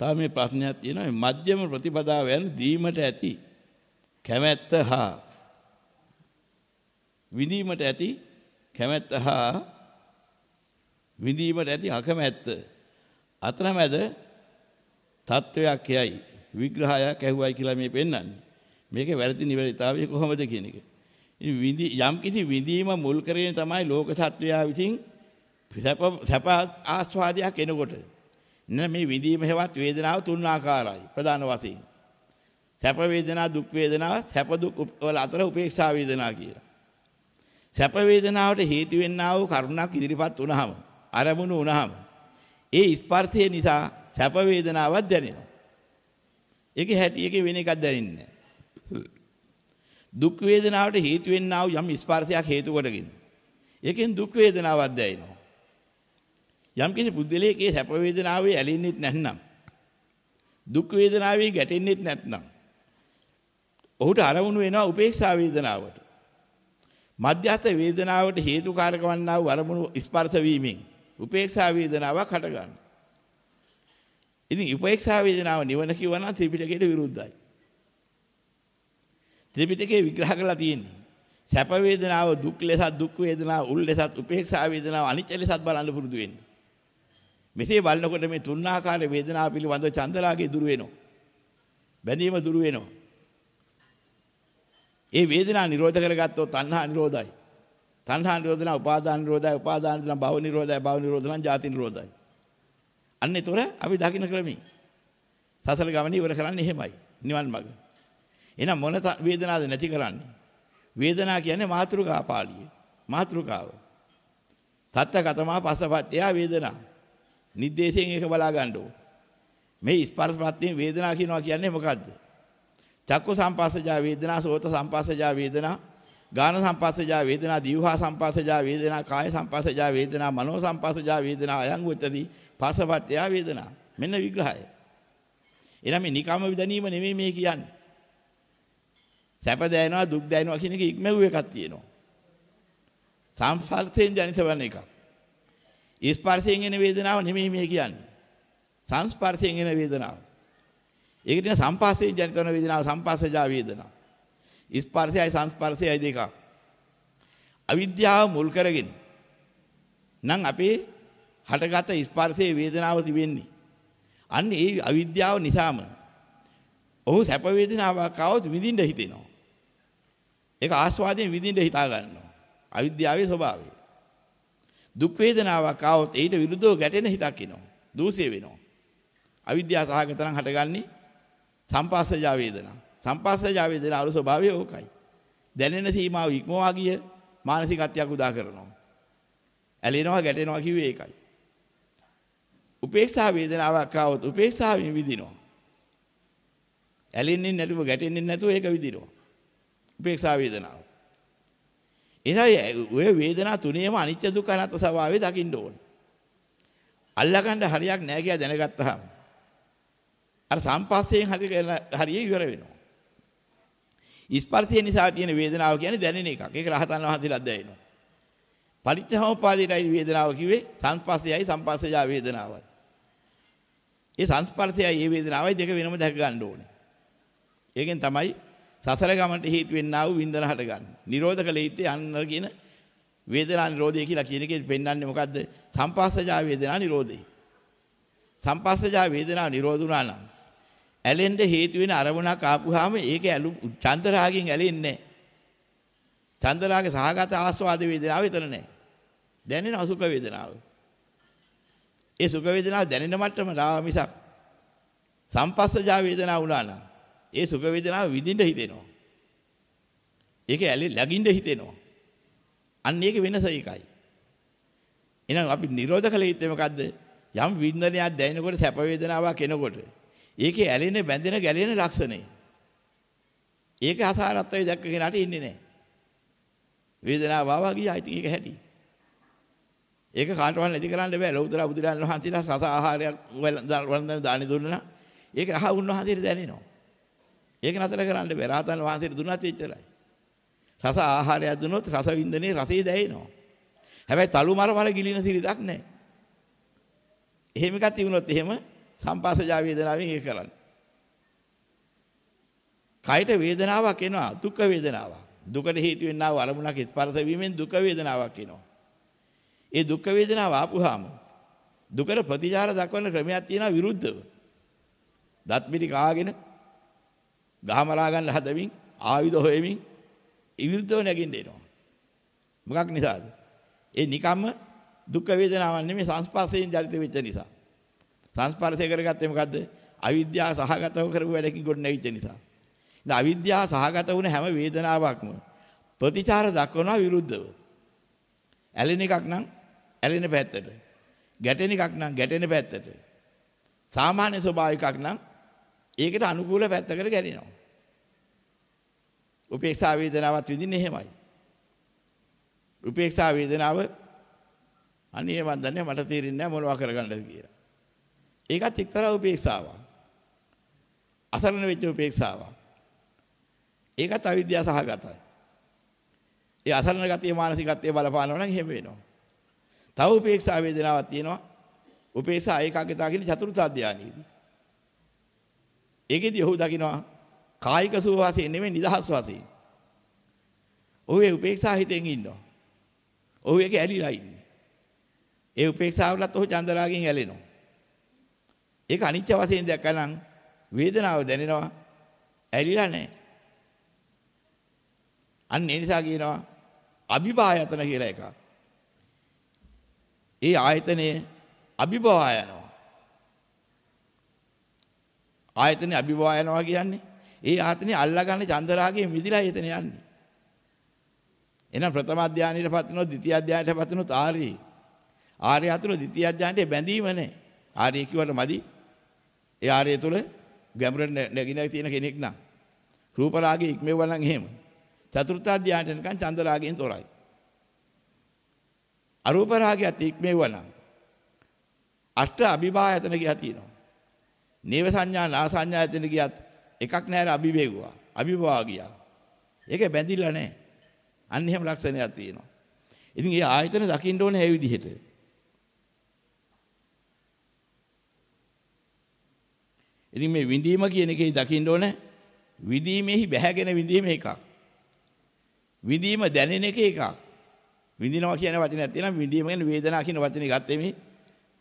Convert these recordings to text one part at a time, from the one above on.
තව මේ ප්‍රශ්නයක් තියෙනවා මධ්‍යම ප්‍රතිපදාව යන දීමට ඇති කැමැත්ත හා විඳීමට ඇති කැමැත්ත හා විඳීමට ඇති අකමැත්ත අතරමැද තත්වයක් යයි විග්‍රහයක් ඇහුවයි කියලා මේ පෙන්වන්නේ. මේකේ වැරදි නිවැරදිතාවය කොහොමද කියන එක. ඉතින් විදි යම් කිසි විදීම මුල් කරගෙන තමයි ලෝක සත්වයා විසින් සැප සැප ආස්වාදයක් එනකොට න මේ විදීම හේවත් වේදනාව තුන් ආකාරයි ප්‍රධාන වශයෙන්. සැප වේදනා දුක් වේදනා සැප දුක් වල අතර උපේක්ෂා වේදනා කියලා. සැප වේදනාවට හේතු වෙන්නා වූ කරුණක් ඉදිරිපත් වුණාම අරමුණු වුණාම ඒ ස්පර්ශය නිසා සැප වේදනාවක් දැනෙනවා. ඒකේ හැටි එකේ වෙන එකක් දැනෙන්නේ දුක් වේදනාවට හේතු වෙන්නා වූ යම් ස්පර්ශයක් හේතු කොටගෙන ඒකෙන් දුක් වේදනාවක් දැනෙනවා. යම් කිසි පුද්ගලයෙක්ගේ සැප වේදනාවේ ඇලෙන්නෙත් නැත්නම් දුක් වේදනාවේ ගැටෙන්නෙත් නැත්නම් ඔහුට අරමුණු වෙනවා උපේක්ෂා වේදනාවට. මධ්‍යස්ථ වේදනාවට හේතුකාරක වන්නා වූ අරමුණු ස්පර්ශ වීමෙන් උපේක්ෂා වේදනාවක් හට ගන්නවා. ඉතින් උපේක්ෂා වේදනාව නිවන කියවනම් ත්‍රිපිටකයට විරුද්ධයි. ත්‍රිපිටකේ විග්‍රහ කරලා තියෙන්නේ. සැප වේදනාව දුක් ලෙසත් දුක් වේදනාව උල් ලෙසත් උපේක්ෂා වේදනාව අනිත්‍ය ලෙසත් බලන්න පුරුදු වෙන්න. මෙසේ බලනකොට මේ තුන්ආකාර වේදනාව පිළිබඳ චන්දරාගේ දුර වෙනවා. බැඳීම දුර වෙනවා. ඒ වේදනාව නිරෝධ කරගත්තොත් තණ්හා නිරෝධයි. තණ්හා නිරෝධන උපාදාන නිරෝධයි උපාදාන නිරෝධන භව නිරෝධයි භව නිරෝධන ජාති නිරෝධයි. අන්න ඒතොර අපි දකින්න ක්‍රමී. සසල ගමන ඉවර කරන්නේ එහෙමයි. නිවන් මඟ. එහෙනම් මොන වේදනාවද නැති කරන්නේ? වේදනාව කියන්නේ මාතෘකා පාළිය. මාතෘකාව. තත්ත කතමා පස්සපත්ත්‍ය වේදනා. නිද්දේශයෙන් ඒක බලා ගන්න ඕන. මේ ස්පර්ශපත්තියෙන් වේදනාව කියනවා කියන්නේ මොකද්ද? චක්කු සම්පස්සජා වේදනා, සෝත සම්පස්සජා වේදනා, ගාන සම්පස්සජා වේදනා, දිවහා සම්පස්සජා වේදනා, කාය සම්පස්සජා වේදනා, මනෝ සම්පස්සජා වේදනා අයං උච්චති පස්සපත්ත්‍ය වේදනා. මෙන්න විග්‍රහය. එනනම් මේ නිකම්ම විදනීම නෙමෙයි මේ කියන්නේ. සැප දැනෙනවා දුක් දැනෙනවා කියන එක ඉක්මවු එකක් තියෙනවා. සංස්පර්ශයෙන් ජනිත වන එකක්. ස්පර්ශයෙන් එන වේදනාව නෙමෙයි මේ කියන්නේ. සංස්පර්ශයෙන් එන වේදනාව. ඒකට කියන සංපස්සයෙන් ජනිත වන වේදනාව සංපස්සජා වේදනාව. ස්පර්ශයයි සංස්පර්ශයයි දෙකක්. අවිද්‍යාව මුල් කරගෙන නම් අපේ හටගත ස්පර්ශයේ වේදනාව තිබෙන්නේ. අන්න ඒ අවිද්‍යාව නිසාම ඔහු සැප වේදනාවක් ආවොත් විඳින්න හිතෙනවා. ඒක ආස්වාදයෙන් විඳින්න හිතා ගන්නවා. අවිද්‍යාවේ ස්වභාවය. දුක් වේදනාවක් ආවොත් ඊට විරුද්ධව ගැටෙන හිතක් එනවා. දූෂ්‍ය වෙනවා. අවිද්‍යාව සහගතනම් හටගන්නේ සම්පස්සජා වේදනා. සම්පස්සජා වේදනා අරු ස්වභාවය ඕකයි. දැනෙන සීමාව ඉක්මවා ගිය මානසිකත්වයක් උදා කරනවා. ඇලෙනවා ගැටෙනවා කිව්වේ ඒකයි. උපේක්ෂා වේදනාවක් ආවොත් උපේක්ෂාවෙන් විඳිනවා. ඇලෙන්නේ නැතුව ගැටෙන්නේ නැතුව ඒක විඳිනවා. උපේක්ෂා වේදනාව. එහෙනම් ඔය වේදනා තුනේම අනිත්‍ය දුක්ඛ අනාත්ම ස්වභාවය දකින්න ඕනේ. අල්ලගන්න හරියක් නැහැ කියලා දැනගත්තාම අර සම්පස්සයෙන් හරි හරිය ඉවර වෙනවා. ස්පර්ශය නිසා තියෙන වේදනාව කියන්නේ දැනෙන එකක්. ඒක රහතන් වහන්සේලාත් දැනෙනවා. පරිච්ඡේදෝපාදීටයි වේදනාව කිව්වේ සංස්පස්සයයි සංපස්සජා වේදනාවයි. ඒ සංස්පර්ශයයි මේ වේදනාවයි දෙක වෙනම දැක ගන්න ඕනේ. ඒකෙන් තමයි සසර ගමනට හේතු වෙන්නා වූ වින්දන හට ගන්න. නිරෝධ කළ යුත්තේ අන්න කියන වේදනා නිරෝධය කියලා කියන එකේ පෙන්වන්නේ මොකද්ද? සංපස්සජා වේදනා නිරෝධය. සංපස්සජා වේදනා නිරෝධ වුණා නම් ඇලෙන්න හේතු වෙන අරමුණක් ආපුවාම ඒක ඇලු චන්දරාගෙන් ඇලෙන්නේ නැහැ. චන්දරාගේ සහගත ආස්වාද වේදනාව විතර නැහැ. දැනෙන අසුඛ වේදනාව. ඒ සුඛ වේදනාව දැනෙන මට්ටම රාව මිසක් සංපස්සජා වේදනාව වුණා නම් ඒ සුඛ වේදනාව විඳින්න හිතෙනවා. ඒක ඇලි ලැගින්න හිතෙනවා. අන්න ඒක වෙනස ඒකයි. එහෙනම් අපි නිරෝධ කළ යුත්තේ මොකද්ද? යම් විඳනයක් දැනෙනකොට සැප වේදනාවක් එනකොට ඒකේ ඇලෙන බැඳෙන ගැලෙන ලක්ෂණය. ඒක අසාරත්වයේ දැක්ක කෙනාට ඉන්නේ නැහැ. වේදනාව ආවා ගියා. ඉතින් ඒක හැටි. ඒක කාටවත් නැති කරන්න බෑ. ලෞතර බුදුරජාණන් වහන්සේලා රස ආහාරයක් වන්දන දානි දුන්නා. ඒක රහ උන්වහන්සේට දැනෙනවා. ඒක නතර කරන්න බෑ. රාතන් වහන්සේට දුන්නත් එච්චරයි. රස ආහාරයක් දුන්නොත් රස වින්දනේ රසය දැනෙනවා. හැබැයි තලු මර මර ගිලින සිරිතක් නැහැ. එහෙම එකක් තිබුණොත් එහෙම සංපස්සජා වේදනාවෙන් ඒක කරන්නේ. කයට වේදනාවක් එනවා දුක් වේදනාවක්. දුකට හේතු වෙන්නා වූ අරමුණක් ස්පර්ශ වීමෙන් දුක් වේදනාවක් එනවා. ඒ දුක් වේදනාව ආපුහාම දුකට ප්‍රතිචාර දක්වන ක්‍රමයක් තියෙනවා විරුද්ධව. දත් මිටි කාගෙන ගහමරා ගන්න හදමින් ආයුධ හොයමින් විරුද්ධව නැගින්න එනවා. මොකක් නිසාද? ඒ නිකම්ම දුක් වේදනාවක් නෙමෙයි සංස්පර්ශයෙන් ජනිත වෙච්ච නිසා. සංස්පර්ශය කරගත්තේ මොකද්ද? අවිද්‍යාව සහගතව කරපු වැඩකින් ගොඩ නැගිච්ච නිසා. ඉතින් අවිද්‍යාව සහගත වුණ හැම වේදනාවක්ම ප්‍රතිචාර දක්වනවා විරුද්ධව. ඇලෙන එකක් නම් ඇලෙන පැත්තට. ගැටෙන එකක් නම් ගැටෙන පැත්තට. සාමාන්‍ය ස්වභාවිකක් නම් ඒකට අනුකූල පැත්තකට ගැටෙනවා. උපේක්ෂා වේදනාවත් විඳින්නේ එහෙමයි. උපේක්ෂා වේදනාව අනේ මන් දන්නේ මට තේරෙන්නේ නැහැ මොනවා කරගන්නද කියලා. ඒකත් එක්තරා උපේක්ෂාවක්. අසරණ වෙච්ච උපේක්ෂාවක්. ඒකත් අවිද්‍යාව සහගතයි. ඒ අසරණ ගතිය මානසිකත්වයේ බලපානවා නම් එහෙම වෙනවා. තව උපේක්ෂා වේදනාවක් තියෙනවා. උපේක්ෂා ඒකාග්‍රතාව කියන චතුර්ථ අධ්‍යානෙදී. ඒකෙදි ඔහු දකිනවා කායික සුව වශයෙන් නෙමෙයි නිදහස් වශයෙන්. ඔහු ඒ උපේක්ෂා හිතෙන් ඉන්නවා. ඔහු ඒක ඇලිලා ඉන්නේ. ඒ උපේක්ෂාවලත් ඔහු චන්දරාගෙන් ඇලෙනවා. ඒක අනිත්‍ය වශයෙන් දැක්කනම් වේදනාව දැනෙනවා ඇලිලා නැහැ. අන්න ඒ නිසා කියනවා අභිභායතන කියලා එකක්. ඒ ආයතනයේ අභිභවා යනවා. ආයතනේ අභිභවා යනවා කියන්නේ ඒ ආයතනේ අල්ලාගන්න චන්දරාගයෙන් මිදිලා එතන යන්නේ. එහෙනම් ප්‍රථම අධ්‍යානයටපත් වෙනවා ද්විතිය අධ්‍යානයටපත් වෙනවා ආර්ය. ආර්ය අතුල ද්විතිය අධ්‍යානයේ බැඳීම නැහැ. ආර්ය කිව්වට මදි. ඒ ආර්ය තුල ගැඹුරට නැගින තියෙන කෙනෙක් නම් රූප රාගයේ ඉක්මෙවුවා නම් එහෙම. චතුර්ථ අධ්‍යානයට නිකන් චන්ද රාගයෙන් තොරයි. අරූප රාගයත් ඉක්මෙවුවා නම් අෂ්ට අභිභායතන ගියා තියෙනවා. නේව සංඥා නා සංඥායතන ගියත් එකක් නැර අභිවේගුවා. අභිභවා ගියා. ඒක බැඳිලා නැහැ. අන්න එහෙම ලක්ෂණයක් තියෙනවා. ඉතින් ඒ ආයතන දකින්න ඕනේ ඒ විදිහට. ඉතින් මේ විඳීම කියන එකේ දකින්න ඕනේ විඳීමේහි බැහැගෙන විඳීම එකක්. විඳීම දැනෙන එක එකක්. විඳිනවා කියන වචනයක් තියෙනවා විඳීම කියන්නේ වේදනාව කියන වචනේ ගත්තේ මේ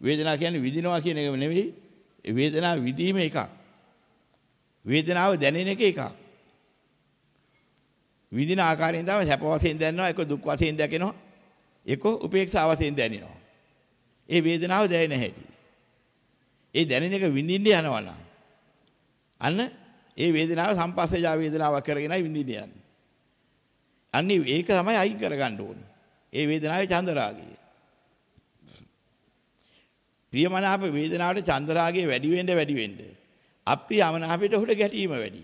වේදනාව කියන්නේ විඳිනවා කියන එක නෙවෙයි වේදනාව විඳීම එකක්. වේදනාව දැනෙන එක එකක්. විඳින ආකාරයෙන් තමයි සැප වශයෙන් දැනනවා එක දුක් වශයෙන් දැකෙනවා එක උපේක්ෂා වශයෙන් දැනෙනවා. ඒ වේදනාව දැනෙන හැටි. ඒ දැනෙන එක විඳින්න යනවා නම් අන්න ඒ වේදනාව සම්පස්සජා වේදනාවක් කරගෙනයි විඳින්න යන්නේ. අන්නේ ඒක තමයි අයින් කරගන්න ඕනේ. ඒ වේදනාවේ චන්දරාගය. ප්‍රියමනාප වේදනාවට චන්දරාගය වැඩි වෙන්න වැඩි වෙන්න අප්‍රියමනාපයට උඩ ගැටීම වැඩි.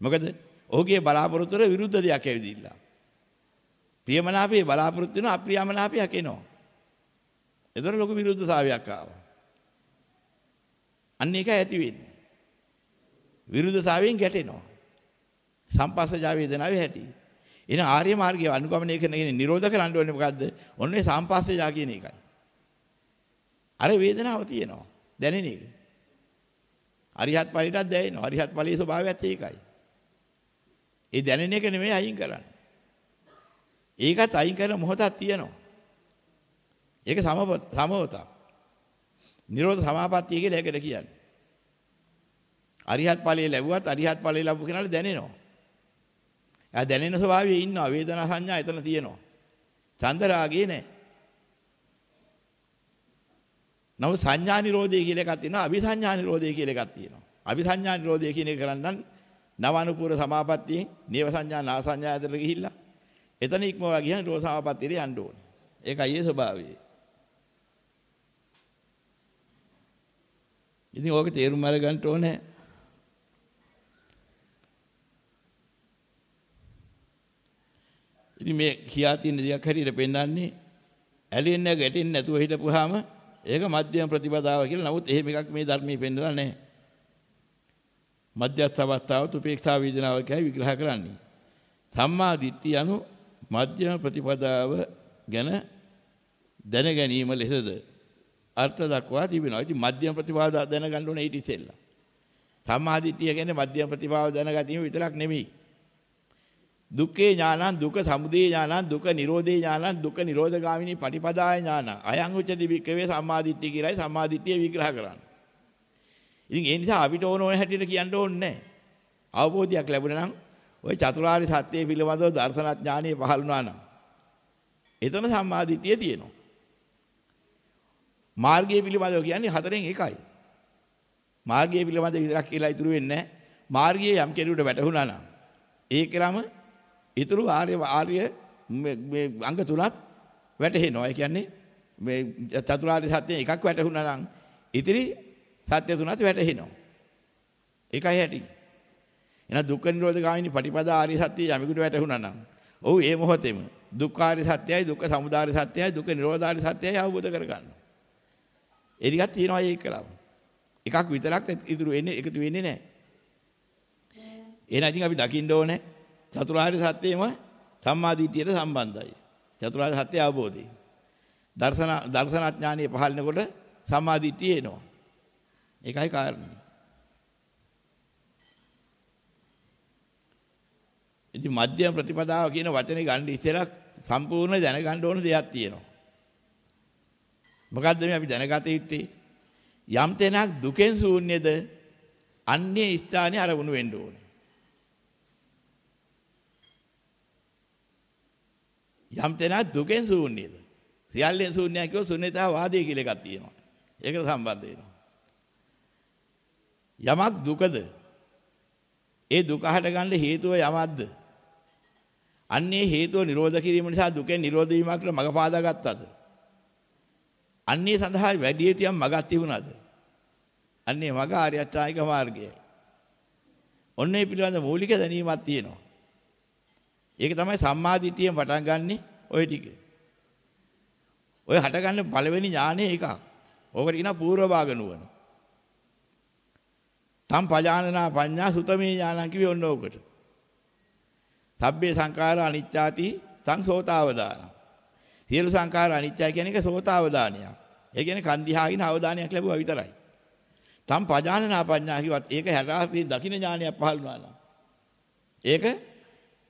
මොකද ඔහුගේ බලාපොරොත්තු වල විරුද්ධ දෙයක් ඇවිදිලා. ප්‍රියමනාපයේ බලාපොරොත්තු වෙන අප්‍රියමනාපයක් එනවා. ඒතර ලොකු විරුද්ධතාවයක් ආවා. අන්න ඒක ඇති වෙන්නේ. විරුද්ධතාවයෙන් ගැටෙනවා. සම්පස්සජා වේදනාවේ හැටි. එන ආර්ය මාර්ගය අනුගමනය කරන කෙනේ නිරෝධ කරන්න ඕනේ මොකද්ද? ඔන්නේ සම්පස්සජා කියන එකයි. අර වේදනාව තියෙනවා. දැනෙන එක. අරිහත් ඵලයටත් දැනෙනවා. අරිහත් ඵලයේ ස්වභාවයත් ඒකයි. ඒ දැනෙන එක නෙමෙයි අයින් කරන්නේ. ඒකත් අයින් කරන මොහොතක් තියෙනවා. ඒක සමවතක්. නිරෝධ සමාපත්තිය කියලා ඒකට කියන්නේ. අරිහත් ඵලයේ ලැබුවත් අරිහත් ඵලයේ ලැබු කෙනාට දැනෙනවා. එයා දැනෙන ස්වභාවයේ ඉන්නවා වේදනා සංඥා එතන තියෙනවා. චන්ද රාගේ නැහැ. නමුත් සංඥා නිරෝධය කියලා එකක් තියෙනවා අபிසංඥා නිරෝධය කියලා එකක් තියෙනවා. අபிසංඥා නිරෝධය කියන එක කරන්න නවානුපූර සමාපත්තියෙන් නේව සංඥා නා සංඥා ඇදලා ගිහිල්ලා එතන ඉක්මවලා ගියන් නිරෝධ සමාපත්තියට යන්න ඕනේ. ඒකයි ඒ ස්වභාවය. ඉතින් ඕක තේරුම් අරගන්න ඕනේ. ඉතින් මේ කියා තියෙන දෙයක් හැටියට පෙන්වන්නේ ඇලෙන්නේ ගැටෙන්නේ නැතුව හිටපුවාම ඒක මධ්‍යම ප්‍රතිපදාව කියලා. නමුත් එහෙම එකක් මේ ධර්මයේ පෙන්වලා නැහැ. මධ්‍යස්ථ අවස්ථාවත් උපේක්ෂා වේදනාව කියයි විග්‍රහ කරන්නේ. සම්මා දිට්ඨිය anu මධ්‍යම ප්‍රතිපදාව ගැන දැන ගැනීම ලෙසද අර්ථ දක්වා තිබෙනවා. ඉතින් මධ්‍යම ප්‍රතිභාව දැනගන්න ඕනේ ඊට ඉස්සෙල්ලා. සම්මාදිට්ඨිය කියන්නේ මධ්‍යම ප්‍රතිභාව දැනගැනීම විතරක් නෙමෙයි. දුක්ඛේ ඥානං දුක සමුදය ඥානං දුක නිරෝධේ ඥානං දුක නිරෝධගාමිනී පටිපදාය ඥානං අයං උච්චති වික්කවේ සම්මාදිට්ඨිය කියලායි සම්මාදිට්ඨිය විග්‍රහ කරන්නේ. ඉතින් ඒ නිසා අපිට ඕන ඕන හැටියට කියන්න ඕනේ නැහැ. අවබෝධයක් ලැබුණා නම් ওই චතුරාර්ය සත්‍ය පිළිබඳව දර්ශනඥානිය පහළ වුණා නම් එතන සම්මාදිට්ඨිය තියෙනවා. මාර්ගය පිළිබඳව කියන්නේ හතරෙන් එකයි. මාර්ගය පිළිබඳව විතරක් කියලා ඉතුරු වෙන්නේ නැහැ. මාර්ගයේ යම් කෙනෙකුට වැටහුණා නම් ඒකලම ඊතුරු ආර්ය ආර්ය මේ අංග තුනත් වැටහෙනවා. ඒ කියන්නේ මේ චතුරාර්ය සත්‍ය එකක් වැටහුණා නම් ඉතිරි සත්‍ය තුනත් වැටහෙනවා. ඒකයි හැටි. එහෙනම් දුක්ඛ නිරෝධ ගාමිනී පටිපදා ආර්ය සත්‍ය යමෙකුට වැටහුණා නම් ඔව් ඒ මොහොතේම දුක්ඛාරය සත්‍යයි දුක්ඛ සමුදාය සත්‍යයි දුක්ඛ නිරෝධාරය සත්‍යයි අවබෝධ කරගන්නවා. ඒ ටිකක් තියෙනවා ඒකලම. එකක් විතරක් ඉතුරු වෙන්නේ එකතු වෙන්නේ නැහැ. එහෙනම් ඉතින් අපි දකින්න ඕනේ චතුරාර්ය සත්‍යෙම සම්මාදිටියට සම්බන්ධයි. චතුරාර්ය සත්‍ය අවබෝධය. දර්ශන දර්ශනඥානිය පහළනකොට සම්මාදිටිය එනවා. ඒකයි කාරණේ. ඉතින් මධ්‍යම ප්‍රතිපදාව කියන වචනේ ගන්න ඉස්සෙල්ලා සම්පූර්ණ දැනගන්න ඕන දෙයක් තියෙනවා. මොකද්ද මේ අපි දැනගත යුත්තේ? යම් තැනක් දුකෙන් ශූන්‍යද අන්නේ ස්ථානේ අරමුණු වෙන්න ඕනේ. යම් තැනක් දුකෙන් ශූන්‍යද? සියල්ලෙන් ශූන්‍යයි කියෝ ශුන්‍යතා වාදය කියලා එකක් තියෙනවා. ඒකට සම්බන්ධ වෙනවා. යමක් දුකද? ඒ දුක හට ගන්න හේතුව යමක්ද? අන්නේ හේතුව නිරෝධ කිරීම නිසා දුකෙන් නිරෝධ වීමකට මඟ පාදා ගත්තද? අන්නේ සඳහා වැඩිහිටියම් මඟක් තිබුණාද? අන්නේ මඟ ආර්ය අෂ්ටාංගික මාර්ගයයි. ඔන්න ඒ පිළිබඳ මූලික දැනීමක් තියෙනවා. ඒක තමයි සම්මාදිටියෙන් පටන් ගන්නෙ ওই ටික. ඔය හටගන්න පළවෙනි ඥානෙ එකක්. ඕකට කියනවා පූර්ව භාග නුවණ. තම් පජානනා පඤ්ඤා සුතමේ ඥානං කිව්වේ ඔන්න ඕකට. සබ්බේ සංඛාරා අනිච්චාති තං සෝතාවදාන. සියලු සංඛාර අනිච්චයි කියන එක සෝතාවදානියක්. ඒ කියන්නේ කන් දිහාගෙන අවධානයක් ලැබුවා විතරයි. තම් පජානනා පඤ්ඤා කිව්වත් ඒක හැරාසින් දකින්න ඥානයක් පහළ වුණා නම්. ඒක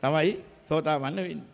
තමයි සෝතාවන්න වෙන්නේ.